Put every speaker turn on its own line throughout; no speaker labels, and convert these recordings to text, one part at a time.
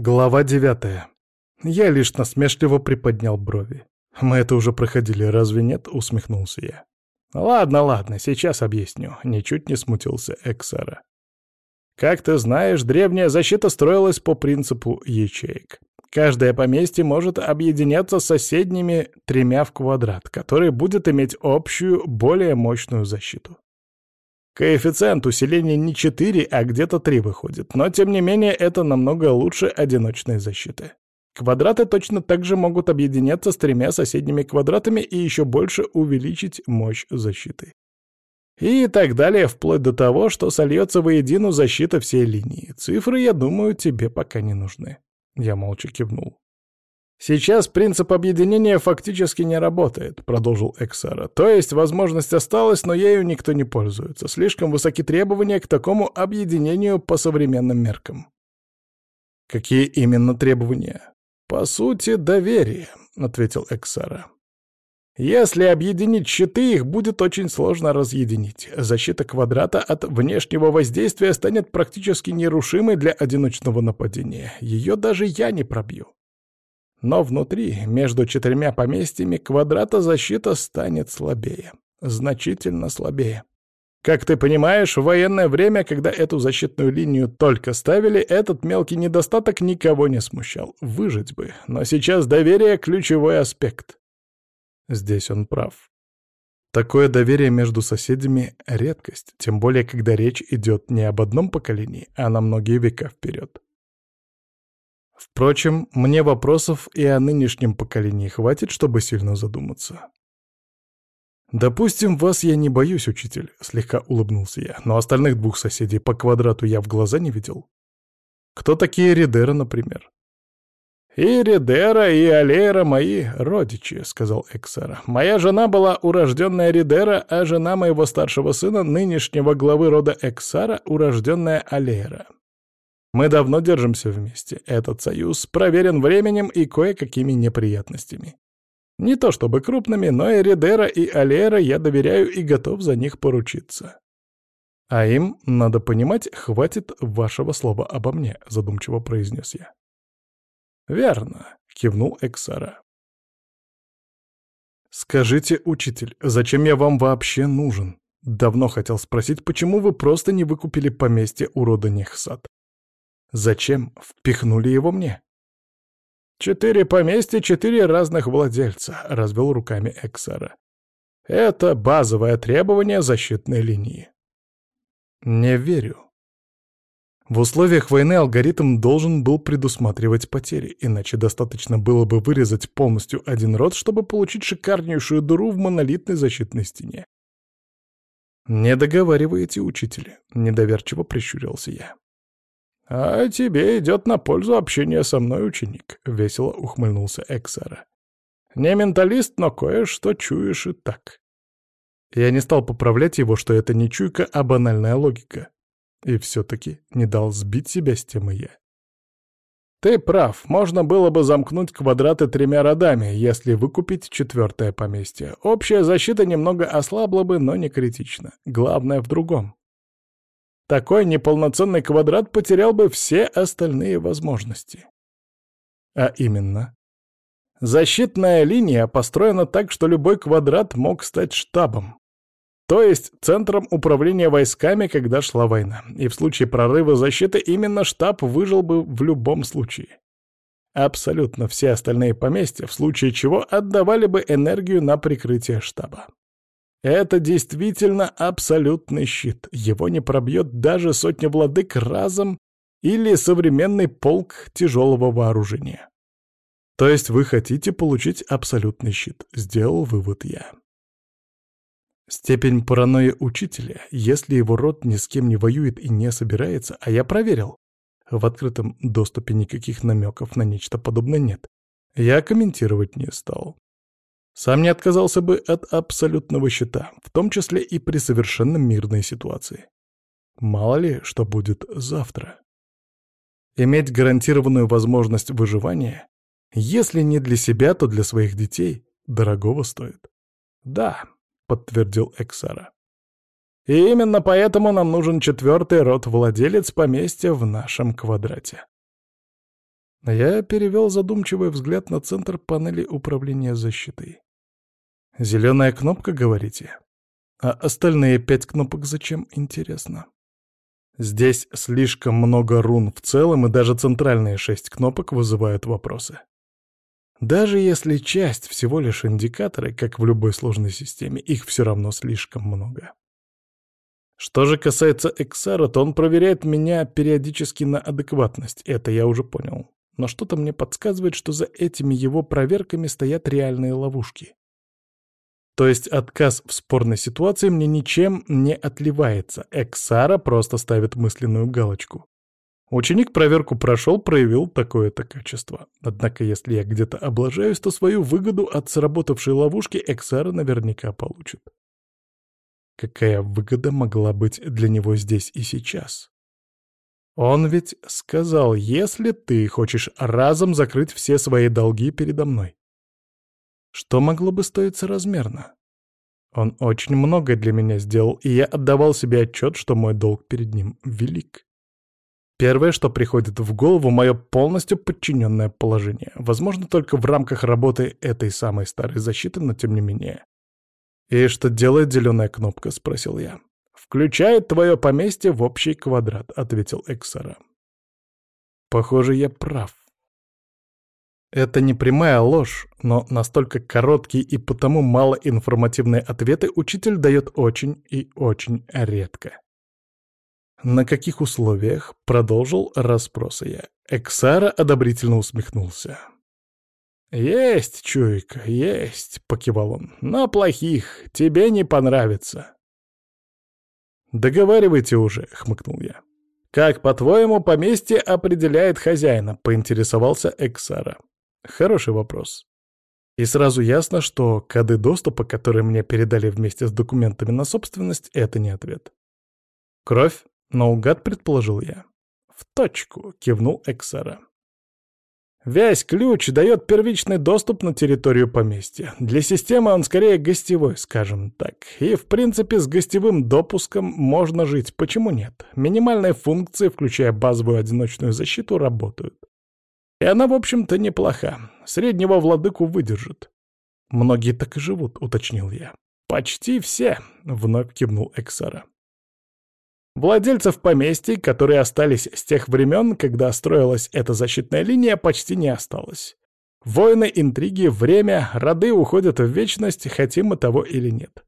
Глава девятая. Я лишь насмешливо приподнял брови. «Мы это уже проходили, разве нет?» — усмехнулся я. «Ладно, ладно, сейчас объясню», — ничуть не смутился Эксара. «Как ты знаешь, древняя защита строилась по принципу ячеек. Каждое поместье может объединяться с соседними тремя в квадрат, который будет иметь общую, более мощную защиту. Коэффициент усиления не 4, а где-то 3 выходит, но тем не менее это намного лучше одиночной защиты. Квадраты точно так же могут объединяться с тремя соседними квадратами и еще больше увеличить мощь защиты. И так далее, вплоть до того, что сольется воедино защита всей линии. Цифры, я думаю, тебе пока не нужны. Я молча кивнул. «Сейчас принцип объединения фактически не работает», — продолжил Эксара. «То есть возможность осталась, но ею никто не пользуется. Слишком высоки требования к такому объединению по современным меркам». «Какие именно требования?» «По сути, доверие», — ответил Эксара. «Если объединить щиты, их будет очень сложно разъединить. Защита квадрата от внешнего воздействия станет практически нерушимой для одиночного нападения. Ее даже я не пробью. Но внутри, между четырьмя поместьями, квадрата защита станет слабее. Значительно слабее. Как ты понимаешь, в военное время, когда эту защитную линию только ставили, этот мелкий недостаток никого не смущал. Выжить бы. Но сейчас доверие — ключевой аспект. Здесь он прав. Такое доверие между соседями — редкость, тем более, когда речь идет не об одном поколении, а на многие века вперед. Впрочем, мне вопросов и о нынешнем поколении хватит, чтобы сильно задуматься. «Допустим, вас я не боюсь, учитель», — слегка улыбнулся я, «но остальных двух соседей по квадрату я в глаза не видел. Кто такие Ридера, например?» «И Ридера, и Алейра мои родичи», — сказал Эксара. «Моя жена была урожденная Ридера, а жена моего старшего сына, нынешнего главы рода Эксара, урожденная Алейра. Мы давно держимся вместе. Этот союз проверен временем и кое-какими неприятностями. Не то чтобы крупными, но и Ридера, и Алера я доверяю и готов за них поручиться. А им, надо понимать, хватит вашего слова обо мне, задумчиво произнес я. Верно, кивнул Эксара. «Скажите, учитель, зачем я вам вообще нужен? Давно хотел спросить, почему вы просто не выкупили поместье у рода Нехсад? Зачем впихнули его мне? «Четыре поместья, четыре разных владельца», — развел руками Эксара. «Это базовое требование защитной линии». «Не верю». В условиях войны алгоритм должен был предусматривать потери, иначе достаточно было бы вырезать полностью один род, чтобы получить шикарнейшую дыру в монолитной защитной стене. «Не договариваете, учитель», — недоверчиво прищурился я. «А тебе идет на пользу общение со мной, ученик», — весело ухмыльнулся Эксара. «Не менталист, но кое-что чуешь и так». Я не стал поправлять его, что это не чуйка, а банальная логика. И все-таки не дал сбить себя с темы я. «Ты прав, можно было бы замкнуть квадраты тремя родами, если выкупить четвертое поместье. Общая защита немного ослабла бы, но не критично. Главное в другом. Такой неполноценный квадрат потерял бы все остальные возможности. А именно. Защитная линия построена так, что любой квадрат мог стать штабом. То есть центром управления войсками, когда шла война. И в случае прорыва защиты именно штаб выжил бы в любом случае. Абсолютно все остальные поместья, в случае чего отдавали бы энергию на прикрытие штаба. Это действительно абсолютный щит. Его не пробьет даже сотня владык разом или современный полк тяжелого вооружения. То есть вы хотите получить абсолютный щит, сделал вывод я. Степень паранойи учителя, если его род ни с кем не воюет и не собирается, а я проверил, в открытом доступе никаких намеков на нечто подобное нет, я комментировать не стал. Сам не отказался бы от абсолютного счета, в том числе и при совершенно мирной ситуации. Мало ли, что будет завтра. Иметь гарантированную возможность выживания, если не для себя, то для своих детей, дорогого стоит. «Да», — подтвердил Эксара. «И именно поэтому нам нужен четвертый род-владелец поместья в нашем квадрате». Я перевел задумчивый взгляд на центр панели управления защитой. «Зеленая кнопка, говорите? А остальные пять кнопок зачем, интересно?» Здесь слишком много рун в целом, и даже центральные шесть кнопок вызывают вопросы. Даже если часть всего лишь индикаторы, как в любой сложной системе, их все равно слишком много. Что же касается Эксара, то он проверяет меня периодически на адекватность, это я уже понял. Но что-то мне подсказывает, что за этими его проверками стоят реальные ловушки. То есть отказ в спорной ситуации мне ничем не отливается. Эксара просто ставит мысленную галочку. Ученик проверку прошел, проявил такое-то качество. Однако, если я где-то облажаюсь, то свою выгоду от сработавшей ловушки Эксара наверняка получит. Какая выгода могла быть для него здесь и сейчас? Он ведь сказал, если ты хочешь разом закрыть все свои долги передо мной, что могло бы стоить соразмерно? Он очень много для меня сделал, и я отдавал себе отчет, что мой долг перед ним велик. Первое, что приходит в голову, мое полностью подчиненное положение. Возможно, только в рамках работы этой самой старой защиты, но тем не менее. «И что делает зеленая кнопка?» — спросил я. «Включает твое поместье в общий квадрат», — ответил Эксара. «Похоже, я прав. Это не прямая ложь, но настолько короткие и потому малоинформативные ответы учитель дает очень и очень редко. «На каких условиях?» — продолжил расспросы я. Эксара одобрительно усмехнулся. «Есть, чуйка, есть», — покивал он. «Но плохих, тебе не понравится». «Договаривайте уже», — хмыкнул я. «Как, по-твоему, поместье определяет хозяина?» — поинтересовался Эксара. Хороший вопрос. И сразу ясно, что коды доступа, которые мне передали вместе с документами на собственность, это не ответ. Кровь? Наугад предположил я. В точку, кивнул Эксара. Весь ключ дает первичный доступ на территорию поместья. Для системы он скорее гостевой, скажем так. И, в принципе, с гостевым допуском можно жить. Почему нет? Минимальные функции, включая базовую одиночную защиту, работают. И она, в общем-то, неплоха. Среднего владыку выдержит. Многие так и живут, уточнил я. Почти все, вновь кивнул Эксара. Владельцев поместий, которые остались с тех времен, когда строилась эта защитная линия, почти не осталось. Войны, интриги, время, роды уходят в вечность, хотим мы того или нет.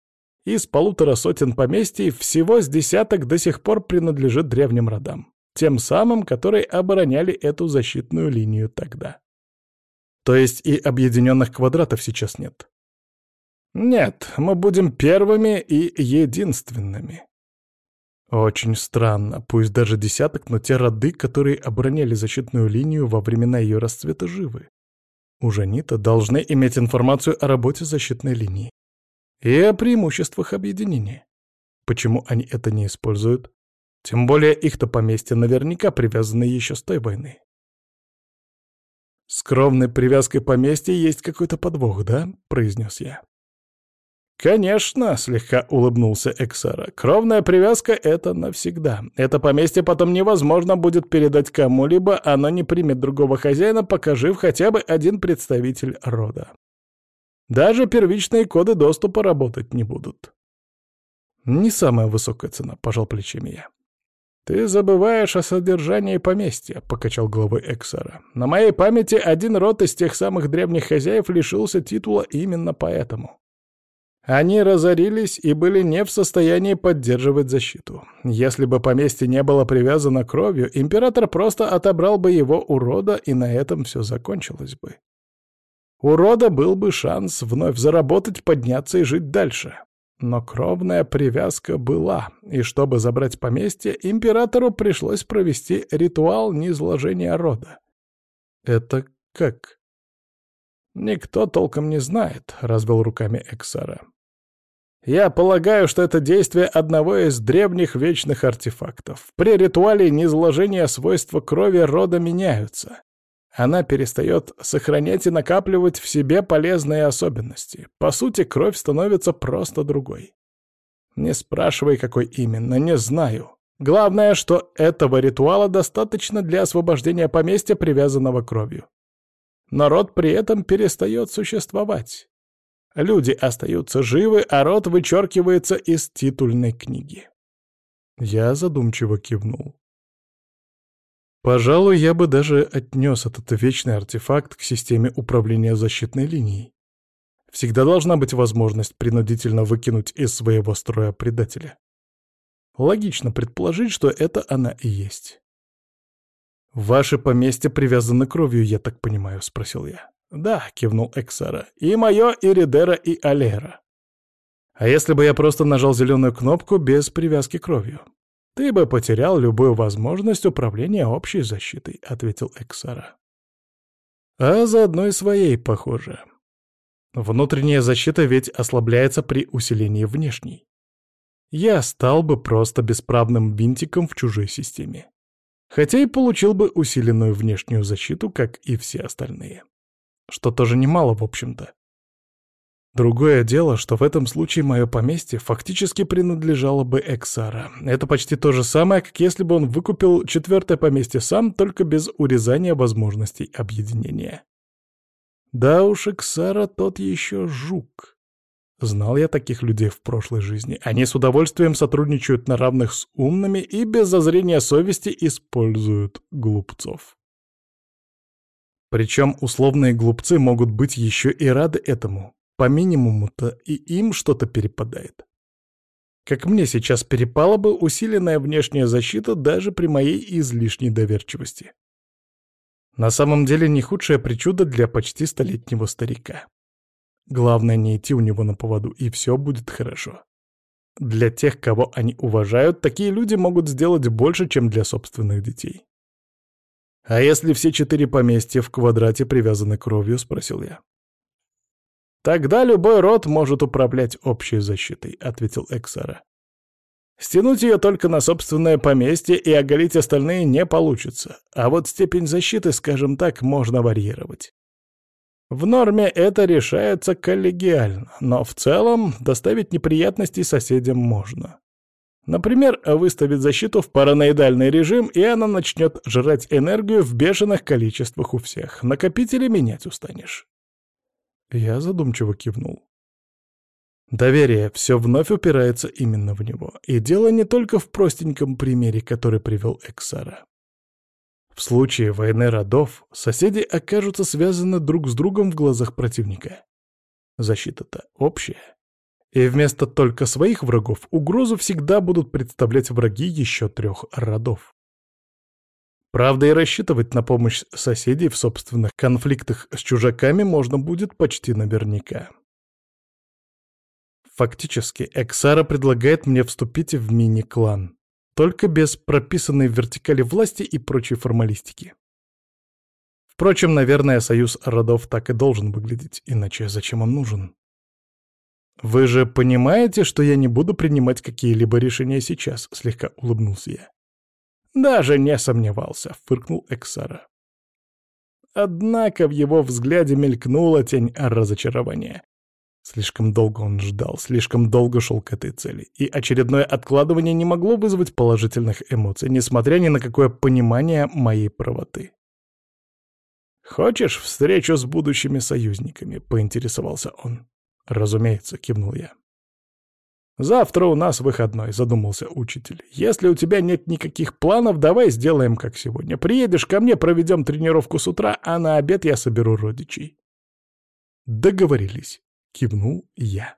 Из полутора сотен поместий всего с десяток до сих пор принадлежит древним родам тем самым, которые обороняли эту защитную линию тогда. То есть и объединенных квадратов сейчас нет? Нет, мы будем первыми и единственными. Очень странно, пусть даже десяток, но те роды, которые обороняли защитную линию во времена ее расцвета, живы. Уже они-то должны иметь информацию о работе защитной линии и о преимуществах объединения. Почему они это не используют? Тем более их-то поместья наверняка привязаны еще с той войны. «С кровной привязкой поместья есть какой-то подвох, да?» — произнес я. «Конечно», — слегка улыбнулся Эксара. «Кровная привязка — это навсегда. Это поместье потом невозможно будет передать кому-либо, оно не примет другого хозяина, пока жив хотя бы один представитель рода. Даже первичные коды доступа работать не будут». «Не самая высокая цена», — пожал плечами я. «Ты забываешь о содержании поместья», — покачал головой Эксара. «На моей памяти один род из тех самых древних хозяев лишился титула именно поэтому. Они разорились и были не в состоянии поддерживать защиту. Если бы поместье не было привязано кровью, император просто отобрал бы его у рода, и на этом все закончилось бы. У рода был бы шанс вновь заработать, подняться и жить дальше. Но кровная привязка была, и чтобы забрать поместье, императору пришлось провести ритуал низложения рода. «Это как?» «Никто толком не знает», — развел руками Эксара. «Я полагаю, что это действие одного из древних вечных артефактов. При ритуале низложения свойства крови рода меняются. Она перестает сохранять и накапливать в себе полезные особенности. По сути, кровь становится просто другой. Не спрашивай, какой именно, не знаю. Главное, что этого ритуала достаточно для освобождения поместья, привязанного кровью. Народ при этом перестает существовать. Люди остаются живы, а род вычеркивается из титульной книги. Я задумчиво кивнул. Пожалуй, я бы даже отнес этот вечный артефакт к системе управления защитной линией. Всегда должна быть возможность принудительно выкинуть из своего строя предателя. Логично предположить, что это она и есть. «Ваше поместье привязано кровью, я так понимаю?» — спросил я. «Да», — кивнул Эксара. «И мое, и Ридера, и Алера». «А если бы я просто нажал зеленую кнопку без привязки кровью?» «Ты бы потерял любую возможность управления общей защитой», — ответил Эксара. «А заодно и своей, похоже. Внутренняя защита ведь ослабляется при усилении внешней. Я стал бы просто бесправным винтиком в чужой системе. Хотя и получил бы усиленную внешнюю защиту, как и все остальные. Что тоже немало, в общем-то. Другое дело, что в этом случае мое поместье фактически принадлежало бы Эксара. Это почти то же самое, как если бы он выкупил четвертое поместье сам, только без урезания возможностей объединения. Да уж, Эксара тот еще жук. Знал я таких людей в прошлой жизни. Они с удовольствием сотрудничают на равных с умными и без зазрения совести используют глупцов. Причем условные глупцы могут быть еще и рады этому. По минимуму-то и им что-то перепадает. Как мне сейчас перепала бы усиленная внешняя защита даже при моей излишней доверчивости. На самом деле не худшая причуда для почти столетнего старика. Главное не идти у него на поводу, и все будет хорошо. Для тех, кого они уважают, такие люди могут сделать больше, чем для собственных детей. «А если все четыре поместья в квадрате привязаны кровью?» — спросил я. «Тогда любой род может управлять общей защитой», — ответил Эксара. Стянуть ее только на собственное поместье и оголить остальные не получится, а вот степень защиты, скажем так, можно варьировать. В норме это решается коллегиально, но в целом доставить неприятности соседям можно. Например, выставить защиту в параноидальный режим, и она начнет жрать энергию в бешеных количествах у всех. Накопители менять устанешь. Я задумчиво кивнул. Доверие все вновь упирается именно в него. И дело не только в простеньком примере, который привел Эксара. В случае войны родов соседи окажутся связаны друг с другом в глазах противника. Защита-то общая. И вместо только своих врагов угрозу всегда будут представлять враги еще трех родов. Правда, и рассчитывать на помощь соседей в собственных конфликтах с чужаками можно будет почти наверняка. Фактически, Эксара предлагает мне вступить в мини-клан. Только без прописанной в вертикали власти и прочей формалистики. Впрочем, наверное, союз родов так и должен выглядеть, иначе зачем он нужен? «Вы же понимаете, что я не буду принимать какие-либо решения сейчас?» — слегка улыбнулся я. «Даже не сомневался», — фыркнул Эксара. Однако в его взгляде мелькнула тень разочарования. Слишком долго он ждал, слишком долго шел к этой цели, и очередное откладывание не могло вызвать положительных эмоций, несмотря ни на какое понимание моей правоты. «Хочешь встречу с будущими союзниками?» — поинтересовался он. «Разумеется», — кивнул я. «Завтра у нас выходной», — задумался учитель. «Если у тебя нет никаких планов, давай сделаем как сегодня. Приедешь ко мне, проведем тренировку с утра, а на обед я соберу родичей». Договорились. — кивнул я.